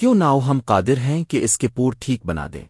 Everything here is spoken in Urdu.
کیوں نہ ہم قادر ہیں کہ اس کے پور ٹھیک بنا دیں؟